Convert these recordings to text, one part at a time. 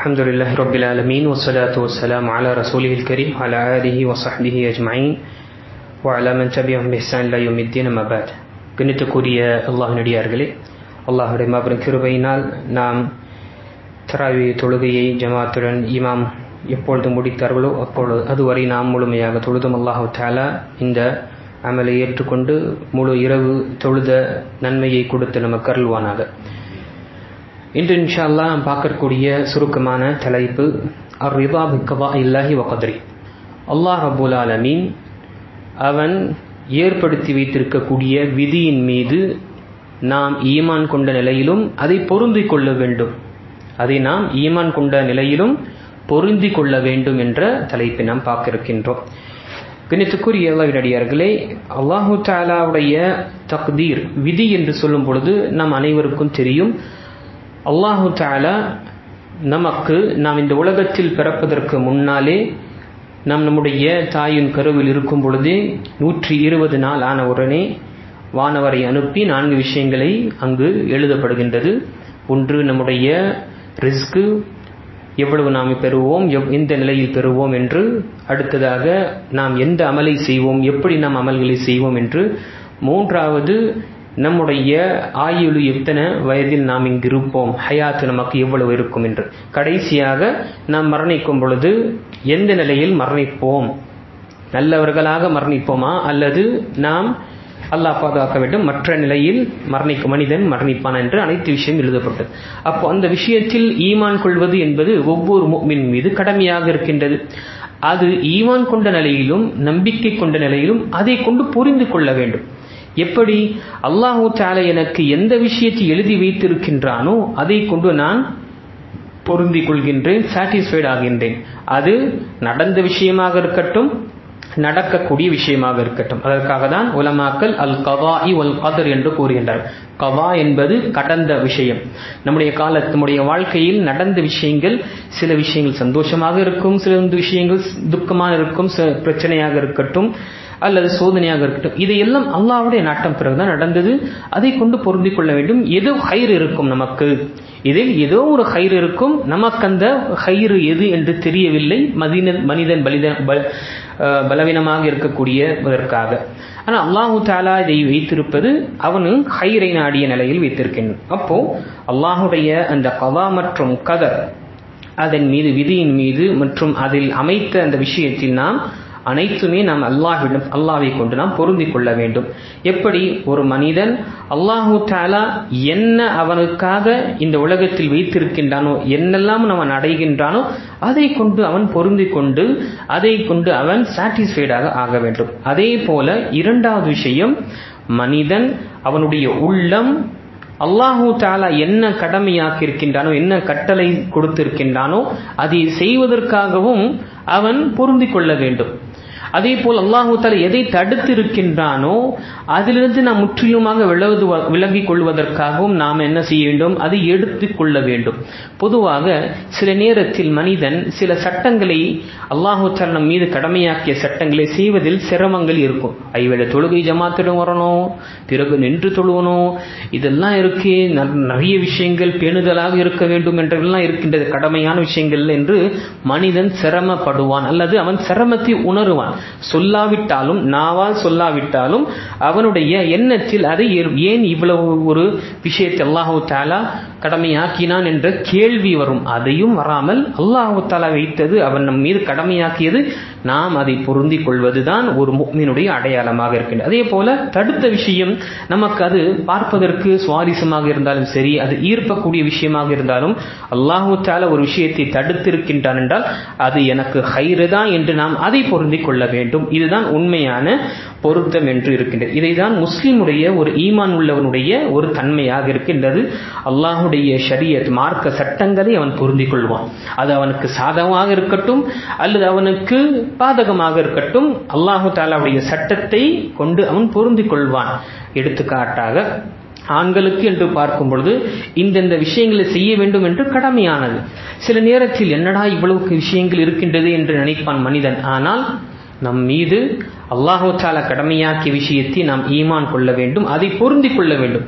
الحمد لله رب العالمين والصلاة والسلام على رسوله الكريم وعلى آله وصحبه أجمعين وعلى من تبعهم بإحسان إلى يوم الدين ما بعد கண்ணியத்துக்குரிய அல்லாஹ் நடிகார்களே அல்லாஹுடைய மாபெரும் கிருபையினால் நாம் தராவி தொழுகையை ஜமாத்துடன் இமாம் எப்பொழுது முடித்தார்களோ அப்பொழுது அதுவரை நாம் முழுமையாக தொழுதும் அல்லாஹு தாலா இந்த அமலை ஏற்றுக்கொண்டு முழு இரவு தொழுத நன்மையை கொடுத்து நமக்கு அருள்வானாக இன்று இன்ஷால்லா நாம் பார்க்கக்கூடிய சுருக்கமான தலைப்பு அர் ரிதா பிக்கவா இல்லாஹி வகத்ரி அல்லாஹ் அபுல் ஆலமீன் அவன் ஏற்படுத்தி வைத்திருக்கக்கூடிய விதியின் மீது நாம் ஈமான் கொண்ட நிலையிலும் அதை பொருந்திக் கொள்ள வேண்டும். அதை நாம் ஈமான் கொண்ட நிலையிலும் பொருந்தி கொள்ள வேண்டும் என்ற தலைப்பை நாம் பார்க்க இருக்கின்றோம் கணித்துக்குரிய அடியார்களே அல்லாஹு தாலாவுடைய தக்தீர் விதி என்று சொல்லும் பொழுது நாம் அனைவருக்கும் தெரியும் அல்லாஹு தாலா நமக்கு நாம் இந்த உலகத்தில் பிறப்பதற்கு முன்னாலே நாம் நம்முடைய தாயின் கருவில் இருக்கும் பொழுதே நூற்றி இருபது நாள் ஆன உடனே வானவரை அனுப்பி நான்கு விஷயங்களை அங்கு எழுதப்படுகின்றது. ஒன்று நம்முடைய ரிஸ்கு எவ்வளவு நாம் பெறுவோம் எந்த நிலையில் பெறுவோம் என்று. அடுத்ததாக நாம் எந்த அமலை செய்வோம் எப்படி நாம் அமல்களை செய்வோம் என்று. மூன்றாவது நம்முடைய ஆயுள் எத்தனை வயதில் நாம் இங்கு இருப்போம்? ஹயாத்து நமக்கு எவ்வளவு இருக்கும் என்று. கடைசியாக நாம் மரணிக்கும் பொழுது எந்த நிலையில் மரணிப்போம்? நல்லவர்களாக மரணிப்போமா? அல்லது நாம் அல்லாஹ் பாதுகாக்க வேண்டும் மற்ற நிலையில் மரணிக்கும் மனிதன் மரணிப்பான் என்று அனைத்து விஷயம் எழுதப்பட்டது. அப்போ அந்த விஷயத்தில் ஈமான் கொள்வது என்பது ஒவ்வொரு மின் மீது கடமையாக இருக்கின்றது. அது ஈமான் கொண்ட நிலையிலும் நம்பிக்கை கொண்ட நிலையிலும் அதை கொண்டு புரிந்து கொள்ள வேண்டும். எப்படி அல்லாஹூ தாலா எனக்கு எந்த விஷயத்தை எழுதி வைத்திருக்கின்றானோ அதை கொண்டு நான் பொருந்திக் கொள்கின்றேன் சாட்டிஸ்ஃபைட் ஆகின்றேன். அது நடந்த விஷயமாக இருக்கட்டும் நடக்கக்கூடிய விஷயமாக இருக்கட்டும். அதற்காக தான் உலமாக்கல் அல் கவா இ ஒல் கதர் என்று கூறுகின்றார் கவா என்பது கடந்த விஷயம். நம்முடைய கால நம்முடைய வாழ்க்கையில் நடந்த விஷயங்கள் சில விஷயங்கள் சந்தோஷமாக இருக்கும் சில விஷயங்கள் துக்கமாக இருக்கும் பிரச்சனையாக இருக்கட்டும். அல்லது சோதனையாக இருக்கட்டும். இதையெல்லாம் அல்லாவுடைய நாட்டம் பிறகுதான் நடந்தது. அதை கொண்டு பொருந்திக் கொள்ள வேண்டும். எது ஹைர் இருக்கும் நமக்கு? இதில் ஏதோ ஒரு ஹைர் இருக்கும். நமக்கு அந்த ஹைரு எது என்று தெரியவில்லை. மதின மனிதன் பலித பலவீனமாக இருக்கக்கூடியதற்காக ஆனால் அல்லாஹு தாலா இதை வைத்திருப்பது அவனு ஹைரை நாடிய நிலையில் வைத்திருக்கின்றான். அப்போ அல்லாஹுடைய அந்த கவா மற்றும் கதர் அதன் மீது விதியின் மீது மற்றும் அதில் அமைத்த அந்த விஷயத்தில் நாம் அனைத்துமே நாம் அல்லாஹ்விடம் அல்லாவை கொண்டு நாம் பொருந்திக் கொள்ள வேண்டும். எப்படி? ஒரு மனிதன் அல்லாஹூ தாலா என்ன அவனுக்காக இந்த உலகத்தில் வைத்திருக்கின்றானோ என்னெல்லாம் அவன் அடைகின்றானோ அதை கொண்டு அவன் பொருந்தி கொண்டு அதை கொண்டு அவன் சாட்டிஸ்ஃபைடாக ஆக வேண்டும். அதே போல இரண்டாவது விஷயம் மனிதன் அவனுடைய உள்ளம் அல்லாஹூ தாலா என்ன கடமையாக்கி இருக்கின்றானோ என்ன கட்டளை கொடுத்திருக்கின்றானோ அதை செய்வதற்காகவும் அவன் பொருந்திக் கொள்ள வேண்டும். அதே போல் அல்லாஹு தால எதை தடுத்து இருக்கின்றானோ அதிலிருந்து நாம் முற்றிலுமாக விலகுது விலகிக் கொள்வதற்காகவும் நாம் என்ன செய்ய வேண்டும்? அதை எடுத்து கொள்ள வேண்டும். பொதுவாக சில நேரத்தில் மனிதன் சில சட்டங்களை அல்லாஹு தாலா நம் மீது கடமையாக்கிய சட்டங்களை செய்வதில் சிரமங்கள் இருக்கும். ஐவேளை தொழுகை ஜமாத்திடம் வரணும் பிறகு நின்று தொழுவணும். இதெல்லாம் இருக்கு நிறைய விஷயங்கள் பேணுதலாக இருக்க வேண்டும் என்றெல்லாம் இருக்கின்றது. கடமையான விஷயங்கள் என்று மனிதன் சிரமப்படுவான். அல்லது அவன் சிரமத்தை உணருவான். சொல்லாவிட்டாலும் நாவால் சொல்லாவிட்டாலும் அவனுடைய எண்ணத்தில் அதை ஏன் இவ்வளவு ஒரு விஷயத்தை அல்லாஹு தாலா கடமையாக்கினான் என்ற கேள்வி வரும். அதையும் வராமல் அல்லாஹு தாலா வைத்தது அவன் நம் மீது கடமையாக்கியது நாம் அதை பொருந்தி கொள்வதுதான் ஒரு முக்மீனுடைய அடையாளமாக இருக்கின்றது. அதே போல தடுத்த விஷயம் நமக்கு அது பார்ப்பதற்கு சுவாரஸ்யமாக இருந்தாலும் சரி அது ஈர்ப்பக்கூடிய விஷயமாக இருந்தாலும் அல்லாஹு தாலா ஒரு விஷயத்தை தடுத்திருக்கின்றான் என்றால் அது எனக்கு ஹைரு தான் என்று நாம் அதை பொருந்தி கொள்ள வேண்டும். இதுதான் உண்மையான பொருத்தம் என்று இருக்கின்றது. இதை தான் முஸ்லிமுடைய ஒரு ஈமான் உள்ளவனுடைய ஒரு தன்மையாக இருக்கின்றது. அல்லாஹுடைய ஷரியத் மார்க்க சட்டங்களை அவன் பொருந்திக் கொள்வான் அது அவனுக்கு சாதகமாக இருக்கட்டும் அல்லது அவனுக்கு பாதகமாக இருக்கட்டும் அல்லாஹு தாலாவுடைய சட்டத்தை கொண்டு அவன் பொருந்திக் கொள்வான் எடுத்துக்காட்டாக ஆண்களுக்கு என்று பார்க்கும் பொழுது இந்தந்த விஷயங்களை செய்ய வேண்டும் என்று கடமையானது. சில நேரத்தில் என்னடா இவ்வளவு விஷயங்கள் இருக்கின்றது என்று நினைப்பான் மனிதன். ஆனால் நம் மீது அல்லாஹு தாலா கடமையாக்கிய விஷயத்தை நாம் ஈமான் கொள்ள வேண்டும் அதை பொருந்திக் கொள்ள வேண்டும்.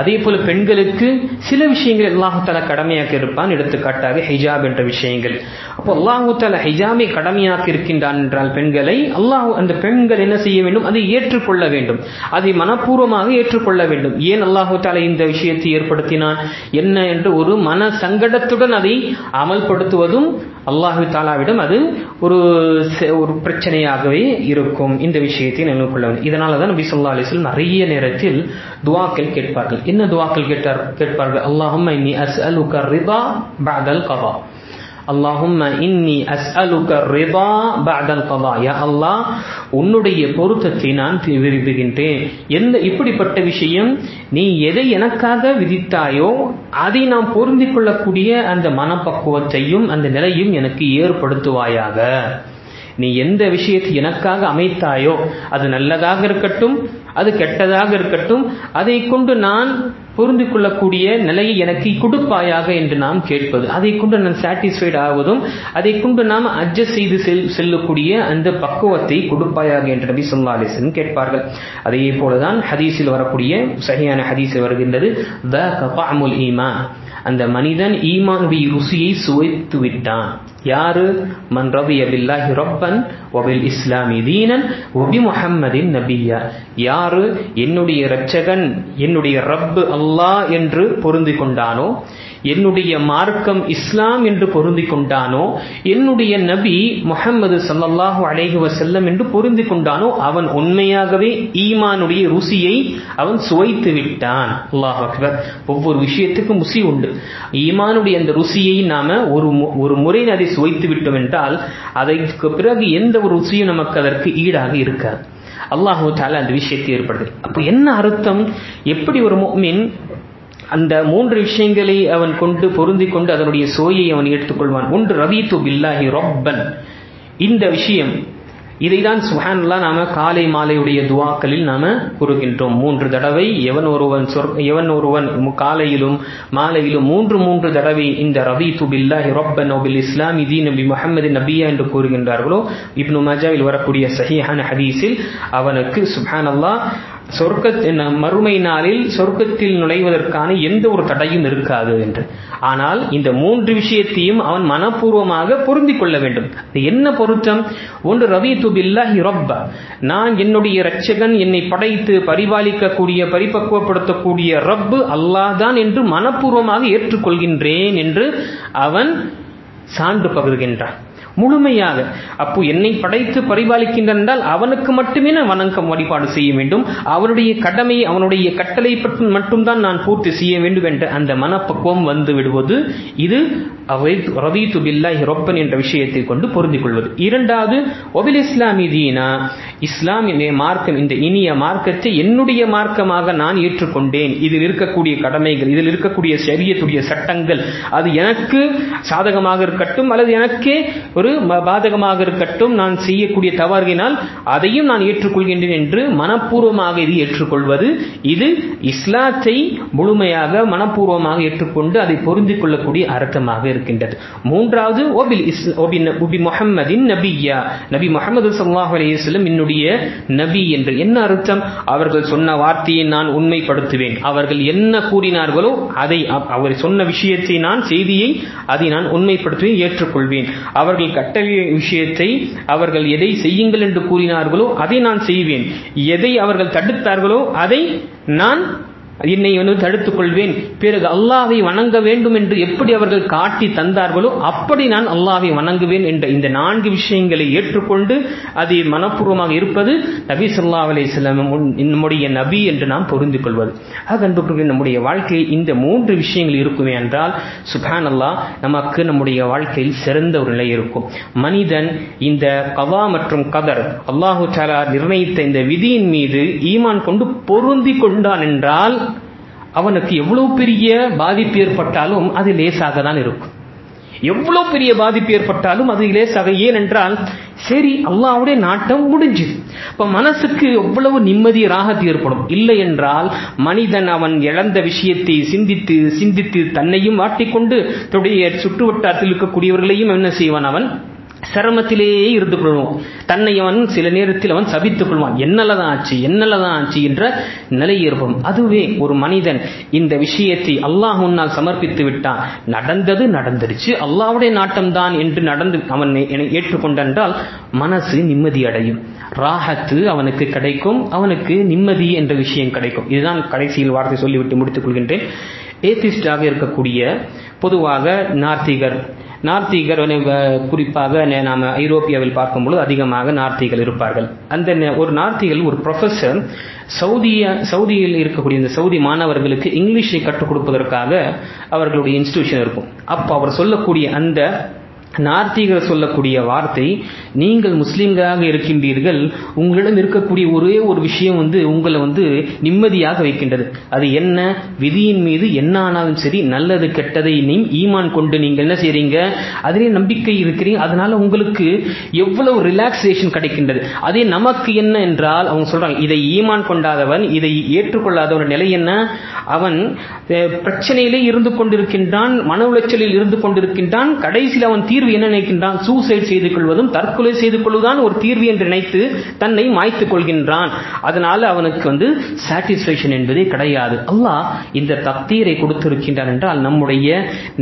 அதே போல பெண்களுக்கு சில விஷயங்கள் அல்லாஹு தாலா கடமையாக்கி இருப்பான். எடுத்துக்காட்டாக ஹிஜாப் என்ற விஷயங்கள். அப்போ அல்லாஹு தாலா ஹிஜாபை கடமையாக்கி இருக்கின்றான் என்றால் பெண்களை அல்லாஹ் அந்த பெண்கள் என்ன செய்ய வேண்டும்? அதை ஏற்றுக்கொள்ள வேண்டும். அதை மனப்பூர்வமாக ஏற்றுக்கொள்ள வேண்டும். ஏன் அல்லாஹு இந்த விஷயத்தை ஏற்படுத்தினான்? என்ன என்று ஒரு மன சங்கடத்துடன் அதை அமல்படுத்துவதும் அல்லாஹு தாலாவிடம் அது ஒரு ஒரு பிரச்சனையாகவே இருக்கும். இந்த விஷயத்தை நினைவு கொள்ள வேண்டும். இதனால தான் நபி சொல்லா அலிஸ்லம் நிறைய நேரத்தில் துவாக்கள் கேட்பார்கள். கேட்பார்கள் என்ன துவாக்கள் கேட்டார்? கேட்பார்கள் அல்லாஹும் இன்னி அஸ் அலுக ரிதா பாதல் கதா. அல்லாஹும் இன்னி அஸ் அலுக ரிதா பாதல் கதா. யா அல்லாஹ் உன்னுடைய பொருத்தத்தை நான் விரும்புகின்றேன். எந்த இப்படிப்பட்ட விஷயம்? நீ எதை எனக்காக விதித்தாயோ அதை நாம் பொருந்திக் கொள்ளக்கூடிய அந்த மனப்பக்குவத்தையும் அந்த நிலையும் எனக்கு ஏற்படுத்துவாயாக. நீ எந்த விஷயத்தை எனக்காக அமைத்தாயோ அது நல்லதாக இருக்கட்டும் அது கெட்டதாக இருக்கட்டும் அதை கொண்டு நான் புரிந்து கொள்ளக்கூடிய நிலையை எனக்கு கொடுப்பாயாக என்று நாம் கேட்பது. அதை கொண்டு நான் சாட்டிஸ்ஃபைட் ஆவதும் அதை கொண்டு நாம் அட்ஜஸ்ட் செய்து செல் செல்லக்கூடிய அந்த பக்குவத்தை கொடுப்பாயாக என்று நபி சொல்லா அலிசன் கேட்பார்கள். அதே போலதான் ஹதீஸில் வரக்கூடிய சரியான ஹதீஸில் வருகின்றது த கபாமுல் ஈமான் அந்த மனிதன் ஈமானுடைய ருசியை சுவைத்து விட்டான். யாரு? மன் ரபிய பில்லாஹி ரப்பன் ஒபில் இஸ்லாமி தீனன் ஒபி முஹம்மதின் நபியா. யாரு? என்னுடைய ரட்சகன் என்னுடைய ரப்பு அல்லாஹ் என்று பொருந்தி கொண்டானோ? என்னுடைய மார்க்கம் இஸ்லாம் என்று பொருந்தி கொண்டானோ என்னுடைய நபி முகமது சல்லாஹு அலைஹி வசல்லம் என்று பொருந்தி கொண்டானோ அவன் உண்மையாகவே ஈமானுடைய ருசியை அவன் சுவைத்து விட்டான். அல்லாஹ் அக்பர். ஒவ்வொரு விஷயத்துக்கும் ருசி உண்டு. ஈமானுடைய அந்த ருசியை நாம ஒரு ஒரு முறை அதை சுவைத்து விட்டோம் என்றால் அதற்கு பிறகு எந்த ஒரு ருசியும் நமக்கு அதற்கு ஈடாக இருக்காது. அல்லாஹு அந்த விஷயத்தை ஏற்படுது அப்போ என்ன அர்த்தம்? எப்படி ஒரு மீன் அந்த மூன்று விஷயங்களை அவன் கொண்டு பொருந்தி கொண்டு அதனுடைய சோயை அவன் எடுத்துக்கொள்வான். ஒன்று ரவீத்து பில்லாஹி ரொப்பன். இந்த விஷயம் இதைதான் சுஹான்லா நாம காலை மாலையுடைய துவாக்களில் நாம கூறுகின்றோம். மூன்று தடவை எவன் ஒருவன் சொற் எவன் ஒருவன் காலையிலும் மாலையிலும் மூன்று மூன்று தடவை இந்த ரவி துபில்லாஹி ரொப்பன் நோபில் இஸ்லாம் இதி நபி முகமது நபியா என்று கூறுகின்றார்களோ இப்னு மஜாவில் வரக்கூடிய சஹிஹான ஹதீஸில் அவனுக்கு சுஹான் அல்லா சொர்க்க மறுமை நாளில் சொர்க்கத்தில் நுழைவதற்கான எந்த ஒரு தடையும் இருக்காது என்று. ஆனால் இந்த மூன்று விஷயத்தையும் அவன் மனப்பூர்வமாக பொருந்திக் கொள்ள வேண்டும். என்ன பொருத்தம்? ஒன்று ரவி துபில்லாஹி ரொப்ப. நான் என்னுடைய இரட்சகன் என்னை படைத்து பரிபாலிக்கக்கூடிய பரிபக்குவப்படுத்தக்கூடிய ரப்பு அல்லாஹ் தான் என்று மனப்பூர்வமாக ஏற்றுக்கொள்கின்றேன் என்று அவன் சான்று பகிர்கின்றான். முழுமையாக. அப்போ என்னை படைத்து பரிபாலிக்கின்றான் என்றால் அவனுக்கு மட்டுமே நான் வணக்கம் வழிபாடு செய்ய வேண்டும். அவனுடைய கடமையை அவனுடைய கட்டளை பற்றி மட்டும்தான் நான் பூர்த்தி செய்ய வேண்டும் என்ற அந்த மனப்பக்குவம் வந்து விடுவது இது ரவீத்து பில்லாஹி ரொப்பன் என்ற விஷயத்தை கொண்டு பொருந்திக் கொள்வது. இரண்டாவது ஒபில் இஸ்லாமி தீனா. இஸ்லாமிய மார்க்கம் இந்த இனிய மார்க்கத்தை என்னுடைய மார்க்கமாக நான் ஏற்றுக்கொண்டேன். இதில் இருக்கக்கூடிய கடமைகள் இதில் இருக்கக்கூடிய சரியத்துடைய சட்டங்கள் அது எனக்கு சாதகமாக இருக்கட்டும் அல்லது எனக்கே ஒரு ஒரு பாதகமாக இருக்கட்டும் நான் செய்யக்கூடிய தவறினால் அதையும் நான் ஏற்றுக்கொள்கின்றேன் என்று மனப்பூர்வமாக இது ஏற்றுக்கொள்வது. இது இஸ்லாத்தை முழுமையாக மனப்பூர்வமாக ஏற்றுக்கொண்டு அதை பொருந்திக் கொள்ளக்கூடிய அர்த்தமாக இருக்கின்றது. மூன்றாவது ஒபி முகம்மதின் நபியா நபி முகமது சல்லாஹ் அலையம் என்னுடைய நபி என்று. என்ன அர்த்தம்? அவர்கள் சொன்ன வார்த்தையை நான் உண்மைப்படுத்துவேன். அவர்கள் என்ன கூறினார்களோ அதை அவர் சொன்ன விஷயத்தை நான் செய்தியை அதை நான் உண்மைப்படுத்துவேன் ஏற்றுக்கொள்வேன். அவர்கள் கட்டளை விஷயத்தை அவர்கள் எதை செய்யுங்கள் என்று கூறினார்களோ அதை நான் செய்வேன். எதை அவர்கள் தடுத்தார்களோ அதை நான் என்னை வந்து தடுத்துக் கொள்வேன். பிறகு அல்லாவை வணங்க வேண்டும் என்று எப்படி அவர்கள் காட்டி தந்தார்களோ அப்படி நான் அல்லாவை வணங்குவேன் என்ற இந்த நான்கு விஷயங்களை ஏற்றுக்கொண்டு அதை மனப்பூர்வமாக இருப்பது நபி சொல்லா அலிஸ்லாம் நம்முடைய நபி என்று நாம் புரிந்து கொள்வது. ஆக அன்புக்குரிய நம்முடைய வாழ்க்கையில் இந்த மூன்று விஷயங்கள் இருக்குமே என்றால் சுபான் அல்லா நமக்கு நம்முடைய வாழ்க்கையில் சிறந்த ஒரு நிலை இருக்கும். மனிதன் இந்த கவா மற்றும் கதர் அல்லாஹு சாலா நிர்ணயித்த இந்த விதியின் மீது ஈமான் கொண்டு பொருந்தி கொண்டான் என்றால் அவனுக்கு எவ்வளவு பெரிய பாதிப்பு ஏற்பட்டாலும் அது லேசாக தான் இருக்கும். எவ்வளவு பெரிய பாதிப்பு ஏற்பட்டாலும் அது லேசாக. ஏனென்றால் சரி அல்லாவுடைய நாட்டம் முடிஞ்சுது. இப்ப மனசுக்கு எவ்வளவு நிம்மதி ராகத்து ஏற்படும். இல்லை என்றால் மனிதன் அவன் இழந்த விஷயத்தை சிந்தித்து சிந்தித்து தன்னையும் வாட்டிக்கொண்டு தன்னுடைய சுற்றுவட்டாரத்தில் இருக்கக்கூடியவர்களையும் என்ன செய்வான் அவன்? சிரமத்திலேயே இருந்து கொள்வான் தன்னை அவன் சில நேரத்தில் அவன் சபித்துக் கொள்வான். என்னலதான் ஆச்சு என்னலதான் ஆச்சு என்ற நிலை ஏற்படும். அதுவே ஒரு மனிதன் இந்த விஷயத்தை அல்லாஹ் உன்னால் சமர்ப்பித்து விட்டான். நடந்தது நடந்துருச்சு அல்லாவுடைய நாட்டம்தான் என்று நடந்து அவன் ஏற்றுக்கொண்டென்றால் மனசு நிம்மதி அடையும். ராகத்து அவனுக்கு கிடைக்கும் அவனுக்கு நிம்மதி என்ற விஷயம் கிடைக்கும். இதுதான் கடைசியில் வார்த்தை சொல்லிவிட்டு முடித்துக் கொள்கின்றேன். ஏத்திஸ்டாக இருக்கக்கூடிய பொதுவாக நார்த்திகர் நார்த்திகர் குறிப்பாக நாம் ஐரோப்பியாவில் பார்க்கும்பொழுது அதிகமாக நார்த்திகள் இருப்பார்கள். அந்த ஒரு நார்த்திகள் ஒரு ப்ரொஃபஸர் சவுதிய சவுதியில் இருக்கக்கூடிய இந்த சவுதி மாணவர்களுக்கு இங்கிலீஷை கற்றுக் கொடுப்பதற்காக அவர்களுடைய இன்ஸ்டிடியூஷன் இருக்கும். அப்போ அவர் சொல்லக்கூடிய அந்த நார்த்திகர் சொல்லக்கூடிய வார்த்தை நீங்கள் முஸ்லீம்களாக இருக்கின்றீர்கள் உங்களிடம் இருக்கக்கூடிய ஒரே ஒரு விஷயம் வந்து உங்களை வந்து நிம்மதியாக வைக்கின்றது. அது என்ன? விதியின் மீது என்ன ஆனாலும் சரி நல்லது கெட்டதை நீ ஈமான் கொண்டு நீங்கள் என்ன செய்றீங்க? அதிலே நம்பிக்கை இருக்கிறீங்க. அதனால உங்களுக்கு எவ்வளவு ரிலாக்ஸேஷன் கிடைக்கின்றது. அதே நமக்கு என்ன என்றால் அவங்க சொல்றாங்க இதை ஈமான் கொண்டாதவன் இதை ஏற்றுக்கொள்ளாதவன் நிலை என்ன? அவன் பிரச்சனையிலே இருந்து கொண்டிருக்கின்றான் மன உளைச்சலில் இருந்து கொண்டிருக்கின்றான் கடைசியில் அவன் தீர்வு தீர்வு என்ன நினைக்கின்றான்? சூசைட் செய்து கொள்வதும் தற்கொலை செய்து கொள்வதுதான் ஒரு தீர்வு என்று நினைத்து தன்னை மாய்த்துக் கொள்கின்றான். அதனால அவனுக்கு வந்து சாட்டிஸ்பேக்ஷன் என்பதே கிடையாது. அல்லாஹ் இந்த தக்தீரை கொடுத்திருக்கின்றான் என்றால் நம்முடைய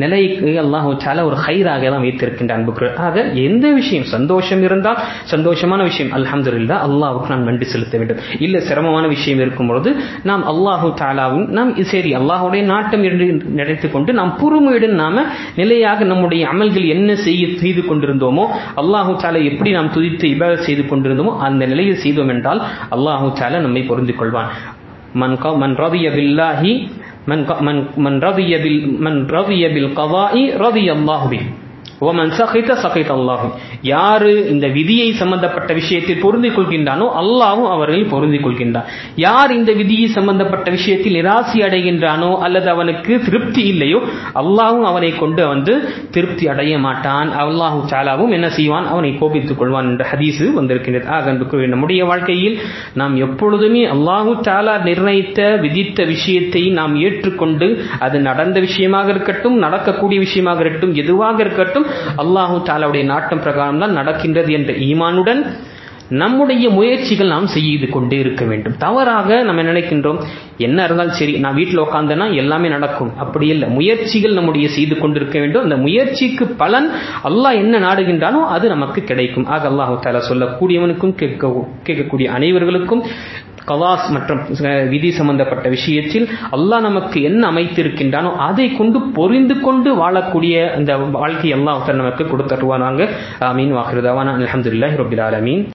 நிலைக்கு அல்லாஹ் ஒரு ஹைராக தான் வைத்திருக்கின்றான் ஆக எந்த விஷயம் சந்தோஷம் இருந்தால் சந்தோஷமான விஷயம் அல்ஹம்துல்லா அல்லாவுக்கு நாம் நன்றி செலுத்த வேண்டும். இல்ல சிரமமான விஷயம் இருக்கும் பொழுது நாம் அல்லாஹு தாலாவும் நாம் சரி அல்லாஹுடைய நாட்டம் என்று நினைத்துக் கொண்டு நாம் பொறுமையுடன் நாம நிலையாக நம்முடைய அமல்கள் என்ன செய்ய செய்து கொண்டிருந்தோமோ அல்லாஹு தாலா எப்படி நாம் துதித்து இபாத செய்து கொண்டிருந்தோமோ அந்த நிலையில் செய்தோம் என்றால் அல்லாஹு தாலா நம்மை புரிந்து கொள்வான். மன் மன் ரவியபில்லாஹி மன் மன் மன் பில் மன் ரவியபில் கவாஇ ரவி அல்லாஹுபின் ஓமன் சகித சகித் அல்லாஹும் யாரு இந்த விதியை சம்பந்தப்பட்ட விஷயத்தில் பொருந்திக் கொள்கின்றானோ அல்லாவும் அவர்கள் பொருந்திக் கொள்கின்றான் யார் இந்த விதியை சம்பந்தப்பட்ட விஷயத்தில் நிராசி அடைகின்றானோ அல்லது அவனுக்கு திருப்தி இல்லையோ அல்லாவும் அவனை கொண்டு வந்து திருப்தி அடைய மாட்டான். அல்லாஹு சாலாவும் என்ன செய்வான்? அவனை கோபித்துக் கொள்வான் என்ற ஹதீஸு வந்திருக்கின்றது. ஆக நம்முடைய வாழ்க்கையில் நாம் எப்பொழுதுமே அல்லாஹு சாலா நிர்ணயித்த விதித்த விஷயத்தை நாம் ஏற்றுக்கொண்டு அது நடந்த விஷயமாக இருக்கட்டும் நடக்கக்கூடிய விஷயமாக இருக்கட்டும் எதுவாக இருக்கட்டும் அல்லாஹு தாலாவுடைய நாட்டம் பிரகாரம் தான் நடக்கின்றது என்ற ஈமானுடன் நம்முடைய முயற்சிகள் நாம் செய்து கொண்டே இருக்க வேண்டும். தவறாக நம்ம நினைக்கின்றோம்? என்ன இருந்தாலும் சரி நான் வீட்டில் உட்காந்தேன்னா எல்லாமே நடக்கும். அப்படி இல்லை. முயற்சிகள் நம்முடைய செய்து கொண்டிருக்க வேண்டும். அந்த முயற்சிக்கு பலன் அல்லாஹ் என்ன நாடுகின்றானோ அது நமக்கு கிடைக்கும். ஆக அல்லாஹு தாலா சொல்லக்கூடியவனுக்கும் கேட்க கேட்கக்கூடிய அனைவர்களுக்கும் கவாஸ் மற்றும் விதி சம்பந்தப்பட்ட விஷயத்தில் அல்லாஹ் நமக்கு என்ன அமைத்திருக்கின்றானோ அதை கொண்டு பொறிந்து கொண்டு வாழக்கூடிய அந்த வாழ்க்கை அல்லாஹ் நமக்கு கொடுத்துருவானாங்க. ஆமீன். வாஹிருதாவான அலமதுல்லாஹி ரபில் ஆலமீன்.